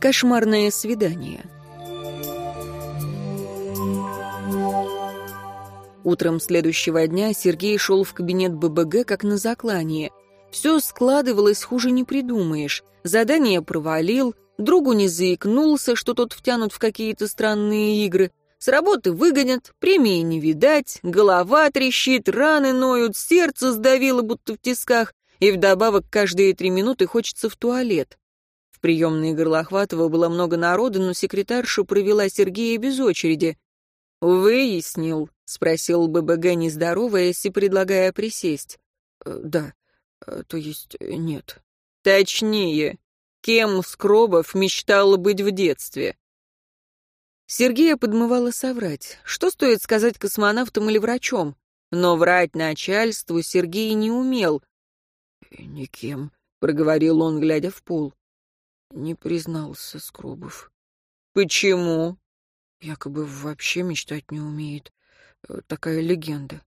Кошмарное свидание. Утром следующего дня Сергей шел в кабинет ББГ как на заклание. Все складывалось, хуже не придумаешь. Задание провалил, другу не заикнулся, что тот втянут в какие-то странные игры. С работы выгонят, премии не видать, голова трещит, раны ноют, сердце сдавило, будто в тисках, и вдобавок каждые три минуты хочется в туалет. В приемной Горлохватова было много народа, но секретарша провела Сергея без очереди. «Выяснил?» — спросил ББГ, не здороваясь и предлагая присесть. «Э, «Да, э, то есть э, нет». «Точнее, кем Скробов мечтал быть в детстве?» Сергея подмывало соврать. Что стоит сказать космонавтам или врачом? Но врать начальству Сергей не умел. «Никем», — проговорил он, глядя в пол. Не признался Скробов. Почему? Якобы вообще мечтать не умеет. Э, такая легенда.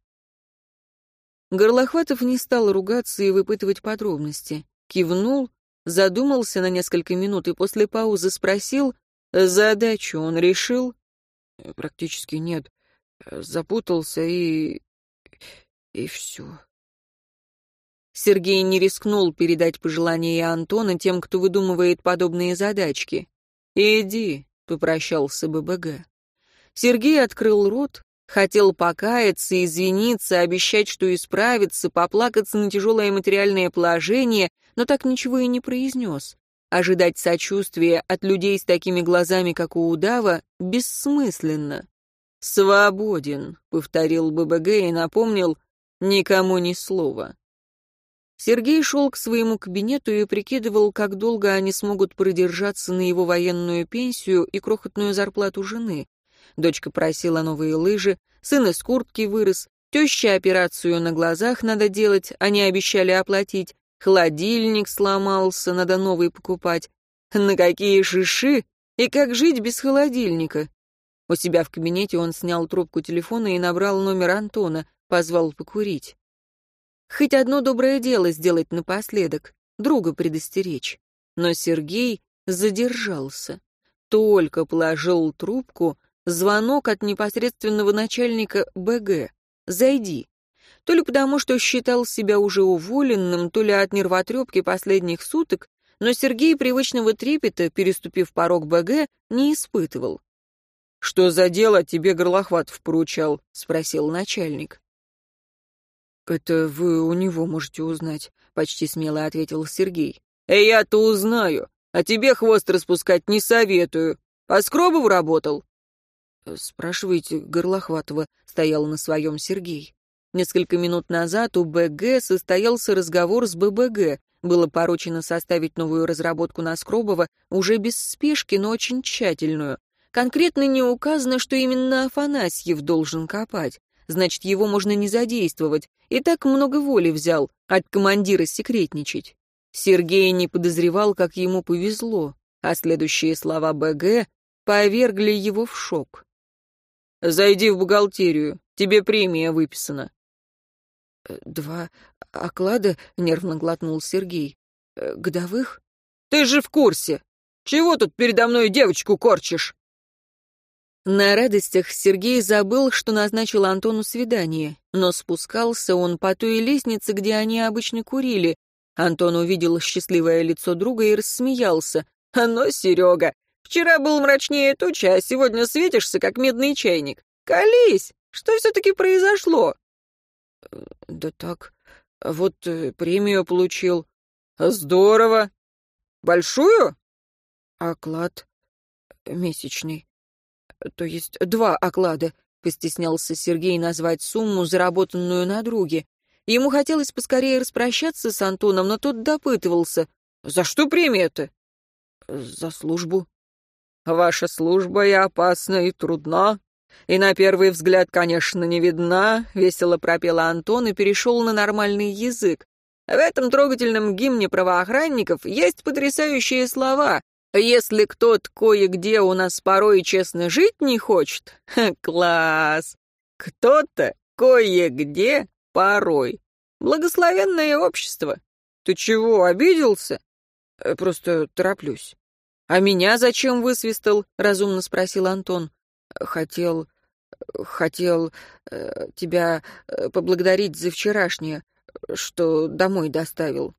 Горлохватов не стал ругаться и выпытывать подробности. Кивнул, задумался на несколько минут и после паузы спросил, задачу он решил? Практически нет. Э, запутался и... и все. Сергей не рискнул передать пожелания Антона тем, кто выдумывает подобные задачки. «Иди», — попрощался ББГ. Сергей открыл рот, хотел покаяться, извиниться, обещать, что исправится, поплакаться на тяжелое материальное положение, но так ничего и не произнес. Ожидать сочувствия от людей с такими глазами, как у удава, бессмысленно. «Свободен», — повторил ББГ и напомнил, «никому ни слова». Сергей шел к своему кабинету и прикидывал, как долго они смогут продержаться на его военную пенсию и крохотную зарплату жены. Дочка просила новые лыжи, сын из куртки вырос, теща операцию на глазах надо делать, они обещали оплатить, холодильник сломался, надо новый покупать. На какие шиши? И как жить без холодильника? У себя в кабинете он снял трубку телефона и набрал номер Антона, позвал покурить. Хоть одно доброе дело сделать напоследок, друга предостеречь. Но Сергей задержался. Только положил трубку, звонок от непосредственного начальника БГ. «Зайди». То ли потому, что считал себя уже уволенным, то ли от нервотрепки последних суток, но Сергей привычного трепета, переступив порог БГ, не испытывал. «Что за дело тебе Горлохватов поручал?» — спросил начальник. «Это вы у него можете узнать», — почти смело ответил Сергей. «Э, я-то узнаю, а тебе хвост распускать не советую. По Скробову работал?» э, «Спрашивайте Горлохватова», — стоял на своем Сергей. Несколько минут назад у БГ состоялся разговор с ББГ. Было поручено составить новую разработку на Скробова, уже без спешки, но очень тщательную. Конкретно не указано, что именно Афанасьев должен копать значит, его можно не задействовать. И так много воли взял от командира секретничать. Сергей не подозревал, как ему повезло, а следующие слова БГ повергли его в шок. «Зайди в бухгалтерию, тебе премия выписана». «Э, «Два оклада?» — нервно глотнул Сергей. «Э, «Годовых?» «Ты же в курсе! Чего тут передо мной девочку корчишь?» На радостях Сергей забыл, что назначил Антону свидание, но спускался он по той лестнице, где они обычно курили. Антон увидел счастливое лицо друга и рассмеялся. «А ну, Серега, вчера был мрачнее тучи, а сегодня светишься, как медный чайник. Колись! Что все-таки произошло?» «Да так, вот э, премию получил». «Здорово! Большую?» «Оклад месячный» то есть два оклада, постеснялся Сергей назвать сумму, заработанную на друге. Ему хотелось поскорее распрощаться с Антоном, но тот допытывался. «За что премия-то?» «За службу». «Ваша служба и опасна, и трудна, и на первый взгляд, конечно, не видна», — весело пропел Антон и перешел на нормальный язык. В этом трогательном гимне правоохранников есть потрясающие слова, если кто-то кое-где у нас порой честно жить не хочет, класс. Кто-то кое-где порой. Благословенное общество. Ты чего, обиделся? Э, просто тороплюсь. «А меня зачем высвистал?» — разумно спросил Антон. «Хотел... хотел э, тебя э, поблагодарить за вчерашнее, что домой доставил».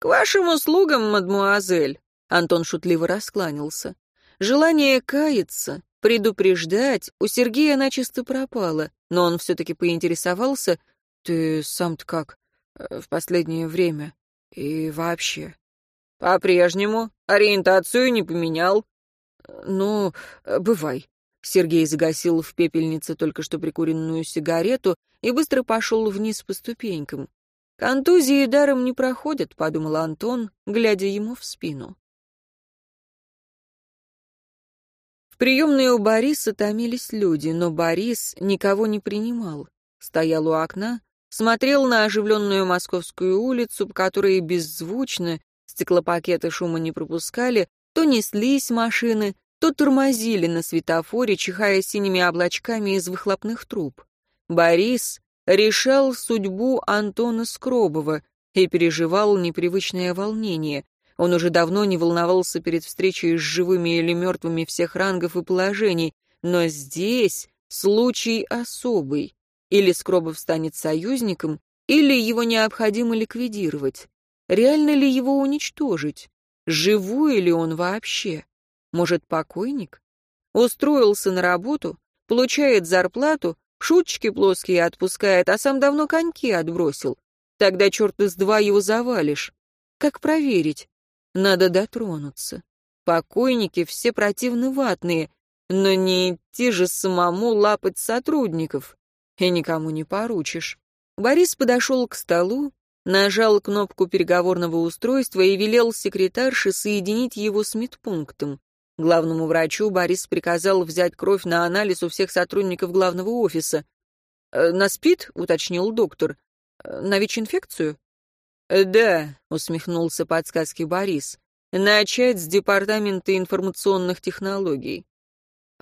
«К вашим услугам, мадмуазель!» — Антон шутливо раскланялся. Желание каяться, предупреждать у Сергея начисто пропало, но он все-таки поинтересовался, «Ты сам-то как э, в последнее время и вообще?» «По-прежнему. Ориентацию не поменял». «Ну, э, бывай». Сергей загасил в пепельнице только что прикуренную сигарету и быстро пошел вниз по ступенькам. «Контузии даром не проходят», — подумал Антон, глядя ему в спину. Приемной у Бориса томились люди, но Борис никого не принимал. Стоял у окна, смотрел на оживленную московскую улицу, по которой беззвучно, стеклопакеты шума не пропускали, то неслись машины, то тормозили на светофоре, чихая синими облачками из выхлопных труб. Борис решал судьбу Антона Скробова и переживал непривычное волнение. Он уже давно не волновался перед встречей с живыми или мертвыми всех рангов и положений, но здесь случай особый. Или Скробов станет союзником, или его необходимо ликвидировать. Реально ли его уничтожить? Живой ли он вообще? Может, покойник? Устроился на работу, получает зарплату, шуточки плоские отпускает, а сам давно коньки отбросил. Тогда черт из два его завалишь. Как проверить? Надо дотронуться. Покойники все противны ватные, но не идти же самому лапать сотрудников и никому не поручишь. Борис подошел к столу, нажал кнопку переговорного устройства и велел секретарше соединить его с медпунктом. Главному врачу Борис приказал взять кровь на анализ у всех сотрудников главного офиса. «Э, «На СПИД?» — уточнил доктор. «Э, «На ВИЧ-инфекцию?» «Да», — усмехнулся подсказки Борис. «Начать с департамента информационных технологий».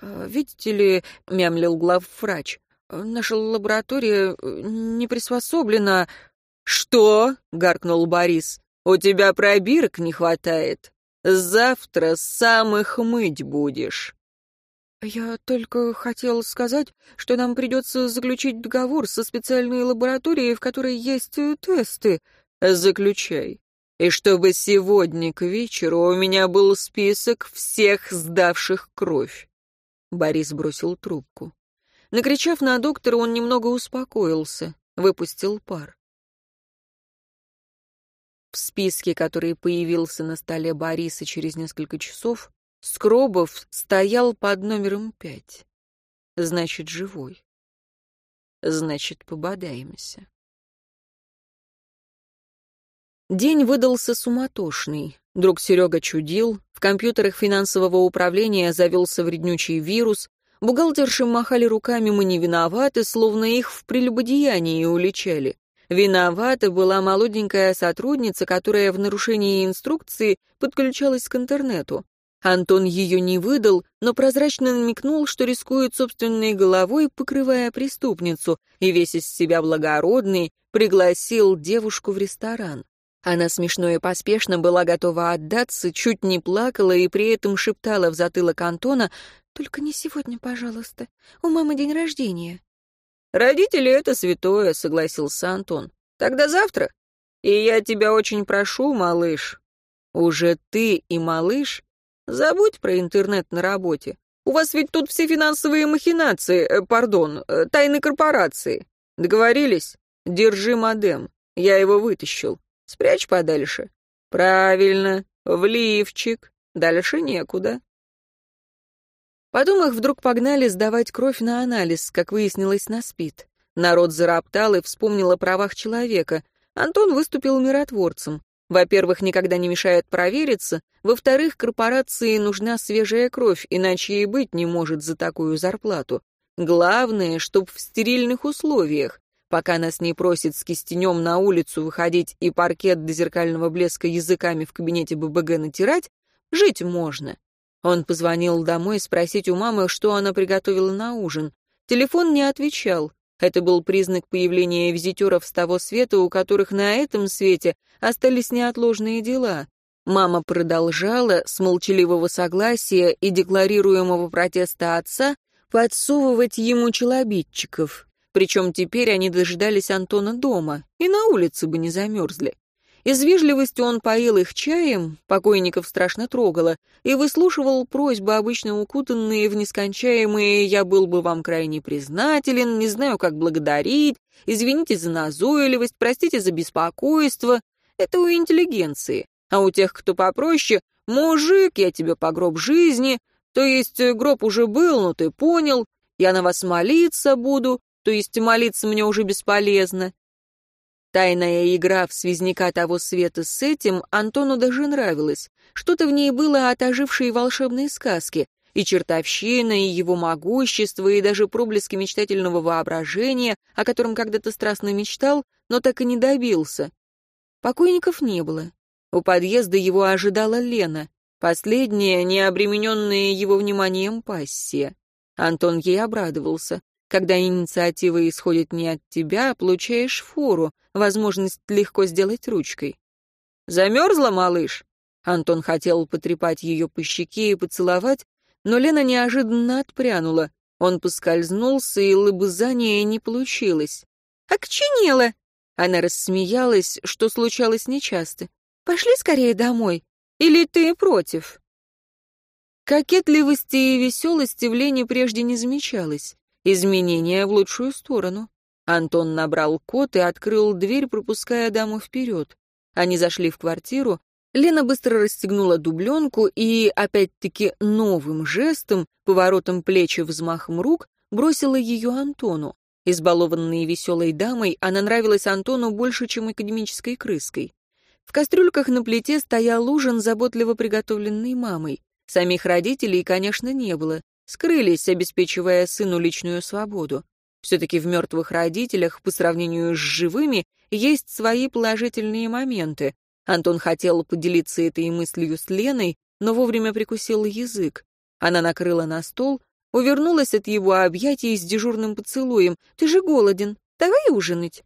«Э, «Видите ли», — мямлил главврач, Наша лаборатория э, не приспособлена...» «Что?» — гаркнул Борис. «У тебя пробирок не хватает. Завтра сам их мыть будешь». «Я только хотел сказать, что нам придется заключить договор со специальной лабораторией, в которой есть э, тесты». «Заключай. И чтобы сегодня к вечеру у меня был список всех сдавших кровь». Борис бросил трубку. Накричав на доктора, он немного успокоился, выпустил пар. В списке, который появился на столе Бориса через несколько часов, Скробов стоял под номером пять. Значит, живой. Значит, пободаемся. День выдался суматошный. Друг Серега чудил, в компьютерах финансового управления завелся вреднючий вирус, Бухгалтерши махали руками «мы не виноваты», словно их в прелюбодеянии уличали. Виновата была молоденькая сотрудница, которая в нарушении инструкции подключалась к интернету. Антон ее не выдал, но прозрачно намекнул, что рискует собственной головой, покрывая преступницу, и весь из себя благородный пригласил девушку в ресторан. Она смешно и поспешно была готова отдаться, чуть не плакала и при этом шептала в затылок Антона только не сегодня, пожалуйста. У мамы день рождения. Родители — это святое, — согласился Антон. Тогда завтра. И я тебя очень прошу, малыш. Уже ты и малыш забудь про интернет на работе. У вас ведь тут все финансовые махинации, э, пардон, э, тайны корпорации. Договорились? Держи модем. Я его вытащил. Спрячь подальше. Правильно, в лифчик. Дальше некуда. Потом их вдруг погнали сдавать кровь на анализ, как выяснилось, на СПИД. Народ зароптал и вспомнил о правах человека. Антон выступил миротворцем. Во-первых, никогда не мешает провериться. Во-вторых, корпорации нужна свежая кровь, иначе и быть не может за такую зарплату. Главное, чтоб в стерильных условиях. Пока нас не просит с кистенем на улицу выходить и паркет до зеркального блеска языками в кабинете ББГ натирать, жить можно. Он позвонил домой спросить у мамы, что она приготовила на ужин. Телефон не отвечал. Это был признак появления визитеров с того света, у которых на этом свете остались неотложные дела. Мама продолжала, с молчаливого согласия и декларируемого протеста отца, подсовывать ему челобитчиков. Причем теперь они дожидались Антона дома, и на улице бы не замерзли. Из вежливости он поил их чаем, покойников страшно трогало, и выслушивал просьбы, обычно укутанные в нескончаемые «я был бы вам крайне признателен», «не знаю, как благодарить», «извините за назойливость», «простите за беспокойство». Это у интеллигенции. А у тех, кто попроще, «мужик, я тебе по гроб жизни», то есть гроб уже был, но ты понял, я на вас молиться буду, то есть молиться мне уже бесполезно. Тайная игра в связняка того света с этим Антону даже нравилась. Что-то в ней было от ожившей волшебной сказки. И чертовщина, и его могущество, и даже проблески мечтательного воображения, о котором когда-то страстно мечтал, но так и не добился. Покойников не было. У подъезда его ожидала Лена, последняя, не обремененная его вниманием пассия. Антон ей обрадовался. Когда инициатива исходит не от тебя, получаешь фору, возможность легко сделать ручкой. «Замерзла, малыш?» Антон хотел потрепать ее по щеке и поцеловать, но Лена неожиданно отпрянула. Он поскользнулся, и лыбызание не получилось. «Окченела!» Она рассмеялась, что случалось нечасто. «Пошли скорее домой. Или ты против?» Кокетливости и веселости в Лене прежде не замечалось. Изменения в лучшую сторону. Антон набрал код и открыл дверь, пропуская даму вперед. Они зашли в квартиру. Лена быстро расстегнула дубленку и, опять-таки, новым жестом, поворотом плеч и взмахом рук, бросила ее Антону. Избалованной веселой дамой, она нравилась Антону больше, чем академической крыской. В кастрюльках на плите стоял ужин, заботливо приготовленный мамой. Самих родителей, конечно, не было скрылись, обеспечивая сыну личную свободу. Все-таки в мертвых родителях, по сравнению с живыми, есть свои положительные моменты. Антон хотел поделиться этой мыслью с Леной, но вовремя прикусил язык. Она накрыла на стол, увернулась от его объятий с дежурным поцелуем. «Ты же голоден. Давай ужинать».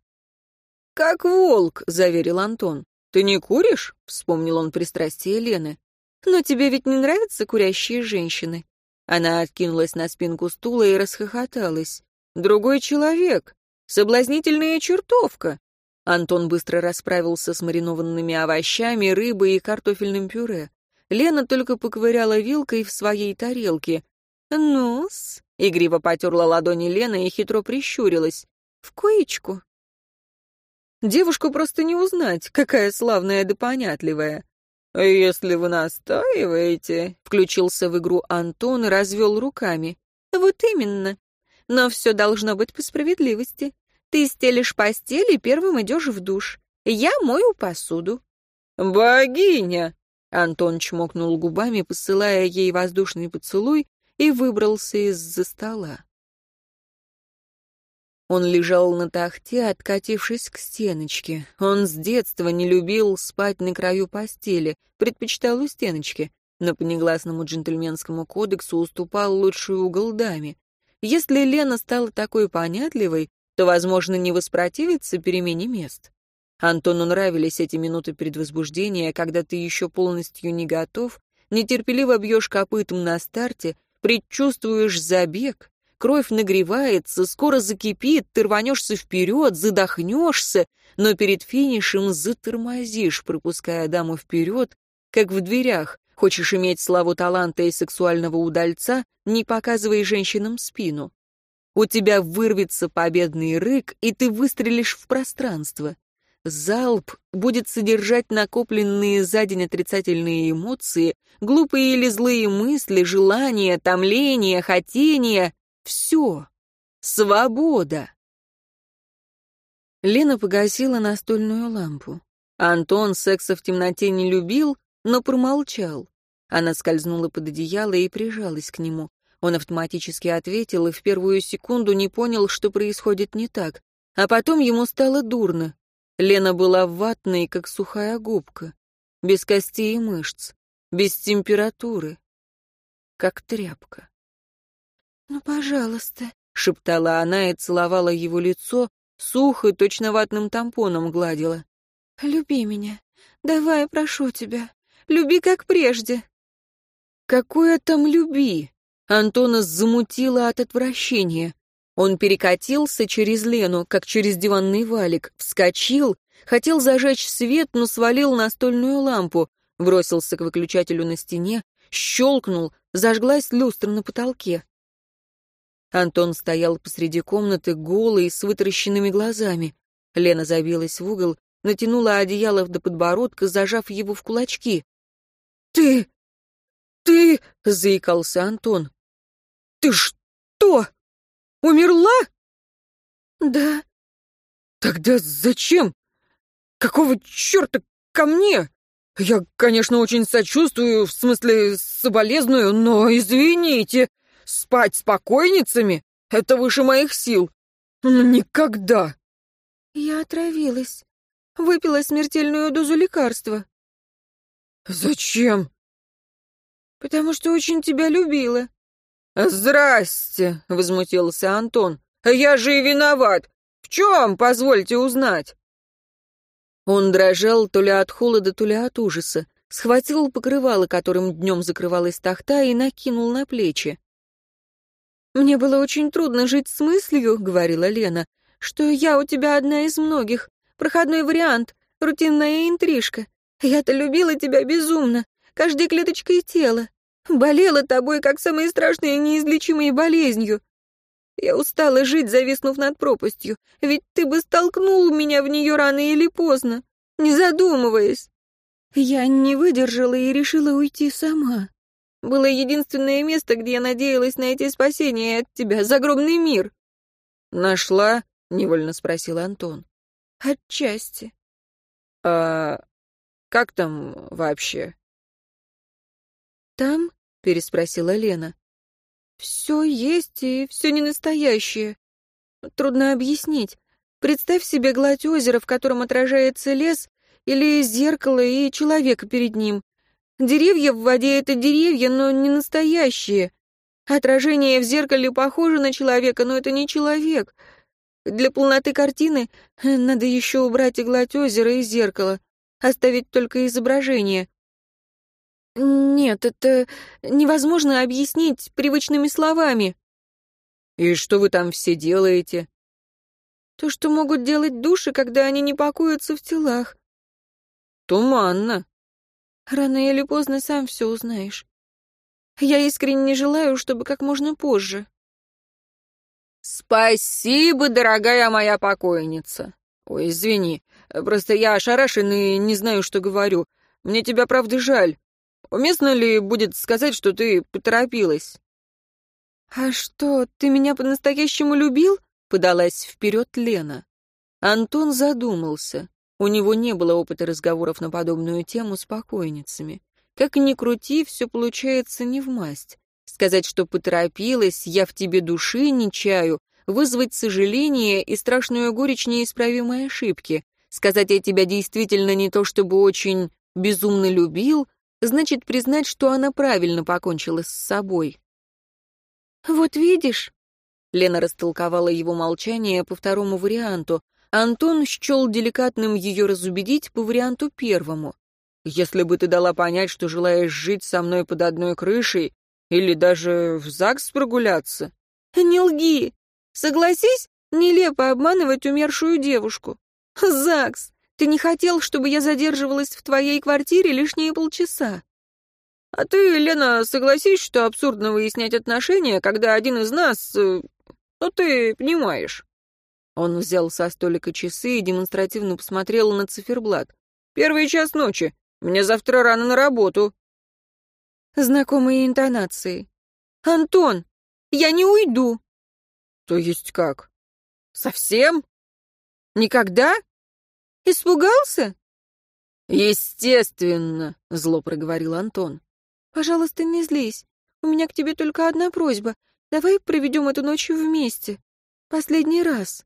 «Как волк», — заверил Антон. «Ты не куришь?» — вспомнил он пристрастие Лены. «Но тебе ведь не нравятся курящие женщины?» Она откинулась на спинку стула и расхохоталась. «Другой человек! Соблазнительная чертовка!» Антон быстро расправился с маринованными овощами, рыбой и картофельным пюре. Лена только поковыряла вилкой в своей тарелке. «Ну-с», — игриво потерла ладони Лена и хитро прищурилась. «В коечку». Девушку просто не узнать, какая славная да понятливая. «Если вы настаиваете», — включился в игру Антон и развел руками. «Вот именно. Но все должно быть по справедливости. Ты стелишь постель и первым идешь в душ. Я мою посуду». «Богиня!» — Антон чмокнул губами, посылая ей воздушный поцелуй, и выбрался из-за стола. Он лежал на тахте, откатившись к стеночке. Он с детства не любил спать на краю постели, предпочитал у стеночки, но по негласному джентльменскому кодексу уступал лучший угол даме. Если Лена стала такой понятливой, то, возможно, не воспротивится перемене мест. Антону нравились эти минуты предвозбуждения, когда ты еще полностью не готов, нетерпеливо бьешь копытом на старте, предчувствуешь забег, Кровь нагревается, скоро закипит, ты рванешься вперед, задохнешься, но перед финишем затормозишь, пропуская даму вперед, как в дверях. Хочешь иметь славу таланта и сексуального удальца, не показывай женщинам спину. У тебя вырвется победный рык, и ты выстрелишь в пространство. Залп будет содержать накопленные за день отрицательные эмоции, глупые или злые мысли, желания, томления, хотения, все. Свобода. Лена погасила настольную лампу. Антон секса в темноте не любил, но промолчал. Она скользнула под одеяло и прижалась к нему. Он автоматически ответил и в первую секунду не понял, что происходит не так. А потом ему стало дурно. Лена была ватной, как сухая губка, без костей и мышц, без температуры, как тряпка. «Ну, пожалуйста», — шептала она и целовала его лицо, сухо, точно ватным тампоном гладила. «Люби меня. Давай, прошу тебя. Люби как прежде». «Какое там люби?» Антона замутило от отвращения. Он перекатился через Лену, как через диванный валик, вскочил, хотел зажечь свет, но свалил настольную лампу, бросился к выключателю на стене, щелкнул, зажглась люстра на потолке. Антон стоял посреди комнаты, голый, с вытаращенными глазами. Лена забилась в угол, натянула одеяло до подбородка, зажав его в кулачки. «Ты... ты...» — заикался Антон. «Ты что? Умерла?» «Да». «Тогда зачем? Какого черта ко мне? Я, конечно, очень сочувствую, в смысле, соболезную, но извините, спать с покойницами — это выше моих сил. Никогда!» «Я отравилась. Выпила смертельную дозу лекарства». «Зачем?» «Потому что очень тебя любила». «Здрасте!» — возмутился Антон. «Я же и виноват! В чем, позвольте узнать?» Он дрожал то ли от холода, то ли от ужаса, схватил покрывало, которым днем закрывалась тахта, и накинул на плечи. «Мне было очень трудно жить с мыслью», — говорила Лена, «что я у тебя одна из многих, проходной вариант, рутинная интрижка. Я-то любила тебя безумно, каждой клеточкой тела, болела тобой, как самой страшной и неизлечимой болезнью. Я устала жить, зависнув над пропастью, ведь ты бы столкнул меня в нее рано или поздно, не задумываясь. Я не выдержала и решила уйти сама. Было единственное место, где я надеялась найти спасение от тебя, загробный мир. «Нашла?» — невольно спросил Антон. «Отчасти». «А как там вообще?» «Там?» — переспросила Лена. Все есть и все не настоящее. Трудно объяснить. Представь себе гладь озера, в котором отражается лес, или зеркало и человека перед ним. Деревья в воде — это деревья, но не настоящие. Отражение в зеркале похоже на человека, но это не человек. Для полноты картины надо еще убрать и гладь озера, и зеркало, оставить только изображение. «Нет, это невозможно объяснить привычными словами». «И что вы там все делаете?» «То, что могут делать души, когда они не покоятся в телах». «Туманно». «Рано или поздно сам все узнаешь. Я искренне желаю, чтобы как можно позже». «Спасибо, дорогая моя покойница. Ой, извини, просто я ошарашен и не знаю, что говорю. Мне тебя правда жаль. Уместно ли будет сказать, что ты поторопилась?» «А что, ты меня по-настоящему любил?» — подалась вперед Лена. Антон задумался. У него не было опыта разговоров на подобную тему с покойницами. Как ни крути, все получается не в масть. Сказать, что поторопилась, я в тебе души не чаю, вызвать сожаление и страшную горечь неисправимой ошибки. Сказать, я тебя действительно не то чтобы очень безумно любил, значит признать, что она правильно покончила с собой. «Вот видишь», — Лена растолковала его молчание по второму варианту, Антон счел деликатным ее разубедить по варианту первому. «Если бы ты дала понять, что желаешь жить со мной под одной крышей или даже в ЗАГС прогуляться...» «Не лги! Согласись, нелепо обманывать умершую девушку. ЗАГС! Ты не хотел, чтобы я задерживалась в твоей квартире лишние полчаса. А ты, Лена, согласись, что абсурдно выяснять отношения, когда один из нас... Э, ну, ты понимаешь. Он взял со столика часы и демонстративно посмотрел на циферблат. «Первый час ночи. Мне завтра рано на работу». Знакомые интонации. «Антон, я не уйду». «То есть как? Совсем? Никогда?» Испугался?» «Естественно», — зло проговорил Антон. «Пожалуйста, не злись. У меня к тебе только одна просьба. Давай проведем эту ночь вместе. Последний раз».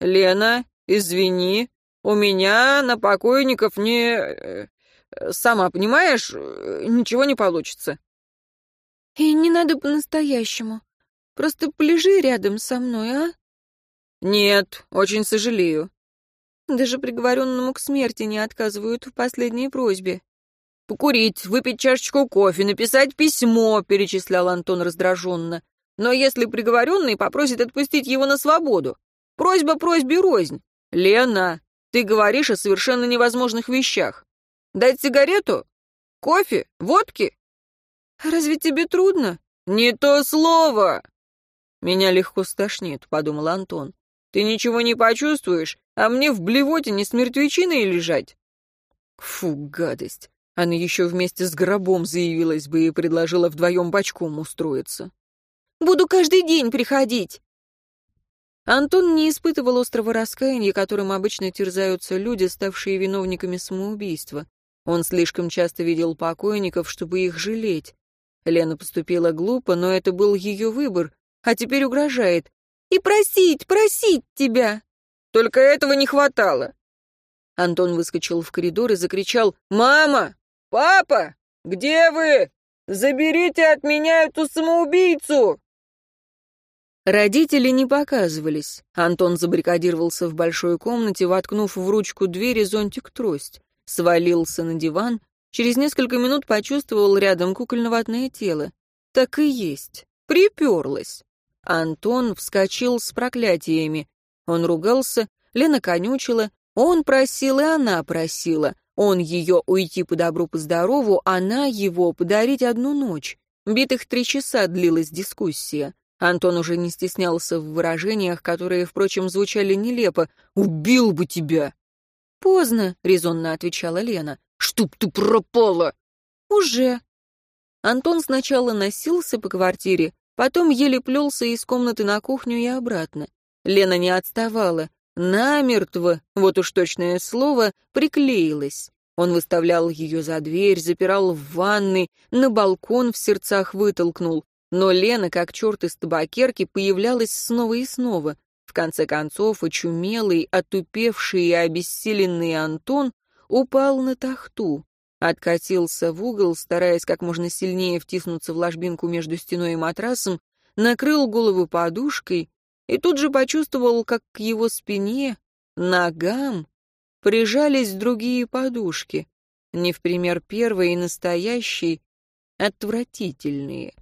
«Лена, извини, у меня на покойников не... Э, сама понимаешь, ничего не получится». «И не надо по-настоящему. Просто полежи рядом со мной, а?» «Нет, очень сожалею. Даже приговоренному к смерти не отказывают в последней просьбе. покурить, выпить чашечку кофе, написать письмо», — перечислял Антон раздраженно. «Но если приговоренный попросит отпустить его на свободу? Просьба просьбе рознь. Лена, ты говоришь о совершенно невозможных вещах. Дать сигарету? Кофе? Водки? Разве тебе трудно? Не то слово! Меня легко стошнит, подумал Антон. Ты ничего не почувствуешь, а мне в блевоте не с мертвечиной лежать. Фу, гадость. Она еще вместе с гробом заявилась бы и предложила вдвоем бочком устроиться. «Буду каждый день приходить!» Антон не испытывал острого раскаяния, которым обычно терзаются люди, ставшие виновниками самоубийства. Он слишком часто видел покойников, чтобы их жалеть. Лена поступила глупо, но это был ее выбор, а теперь угрожает. «И просить, просить тебя!» «Только этого не хватало!» Антон выскочил в коридор и закричал «Мама! Папа! Где вы? Заберите от меня эту самоубийцу!» Родители не показывались. Антон забаррикадировался в большой комнате, воткнув в ручку двери зонтик-трость. Свалился на диван. Через несколько минут почувствовал рядом кукольно-ватное тело. Так и есть. Приперлась. Антон вскочил с проклятиями. Он ругался, Лена конючила, он просил, и она просила. Он ее уйти по добру, по здорову, она его подарить одну ночь. Битых три часа длилась дискуссия. Антон уже не стеснялся в выражениях, которые, впрочем, звучали нелепо. «Убил бы тебя!» «Поздно», — резонно отвечала Лена. «Чтоб ты пропала!» «Уже». Антон сначала носился по квартире, потом еле плелся из комнаты на кухню и обратно. Лена не отставала. Намертво, вот уж точное слово, приклеилась. Он выставлял ее за дверь, запирал в ванной, на балкон в сердцах вытолкнул. Но Лена, как черт из табакерки, появлялась снова и снова. В конце концов, очумелый, отупевший и обессиленный Антон упал на тахту, откатился в угол, стараясь как можно сильнее втиснуться в ложбинку между стеной и матрасом, накрыл голову подушкой и тут же почувствовал, как к его спине, ногам, прижались другие подушки, не в пример первой и настоящей, отвратительные.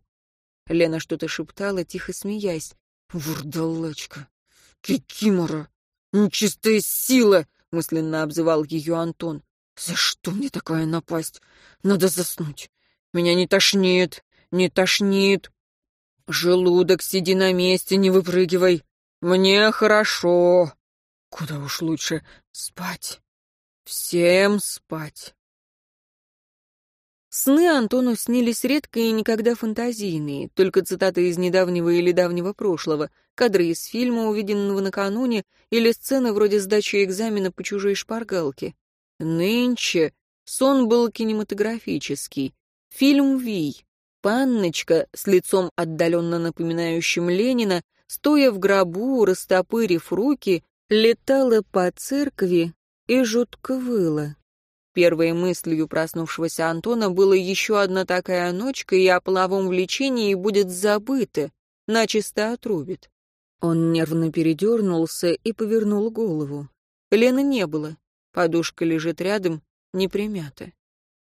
Лена что-то шептала, тихо смеясь. «Вурдалачка! Кикимора! Нечистая сила!» — мысленно обзывал ее Антон. «За что мне такая напасть? Надо заснуть. Меня не тошнит, не тошнит. Желудок, сиди на месте, не выпрыгивай. Мне хорошо. Куда уж лучше спать. Всем спать». Сны Антону снились редко и никогда фантазийные, только цитаты из недавнего или давнего прошлого, кадры из фильма, увиденного накануне, или сцены вроде сдачи экзамена по чужой шпаргалке. Нынче сон был кинематографический. Фильм «Вий». Панночка с лицом отдаленно напоминающим Ленина, стоя в гробу, растопырив руки, летала по церкви и жутко выла. Первой мыслью проснувшегося Антона было еще одна такая ночка, и о половом влечении будет забыто, начисто отрубит. Он нервно передернулся и повернул голову. Лены не было. Подушка лежит рядом, не примята.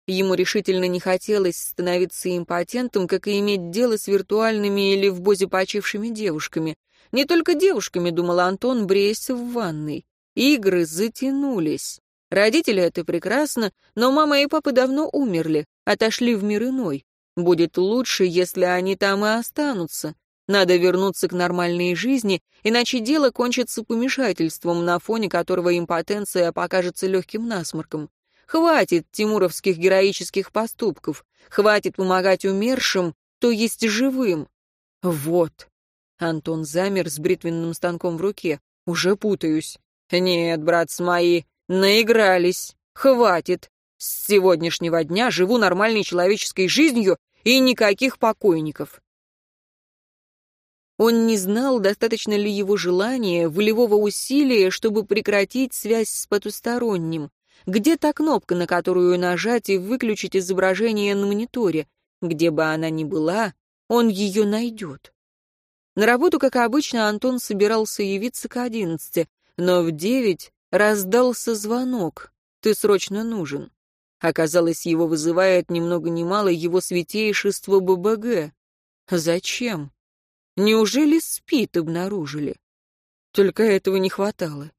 Ему решительно не хотелось становиться импотентом, как и иметь дело с виртуальными или в бозе почившими девушками. Не только девушками, думал Антон, бреясь в ванной. Игры затянулись. Родители — это прекрасно, но мама и папа давно умерли, отошли в мир иной. Будет лучше, если они там и останутся. Надо вернуться к нормальной жизни, иначе дело кончится помешательством, на фоне которого импотенция покажется легким насморком. Хватит тимуровских героических поступков, хватит помогать умершим, то есть живым. Вот. Антон замер с бритвенным станком в руке. Уже путаюсь. Нет, братцы мои, Наигрались. Хватит. С сегодняшнего дня живу нормальной человеческой жизнью и никаких покойников. Он не знал, достаточно ли его желания, волевого усилия, чтобы прекратить связь с потусторонним. Где та кнопка, на которую нажать и выключить изображение на мониторе? Где бы она ни была, он ее найдет. На работу, как обычно, Антон собирался явиться к одиннадцати, но в девять Раздался звонок. Ты срочно нужен. Оказалось, его вызывает ни много ни мало его святейшество ББГ. Зачем? Неужели спит обнаружили? Только этого не хватало.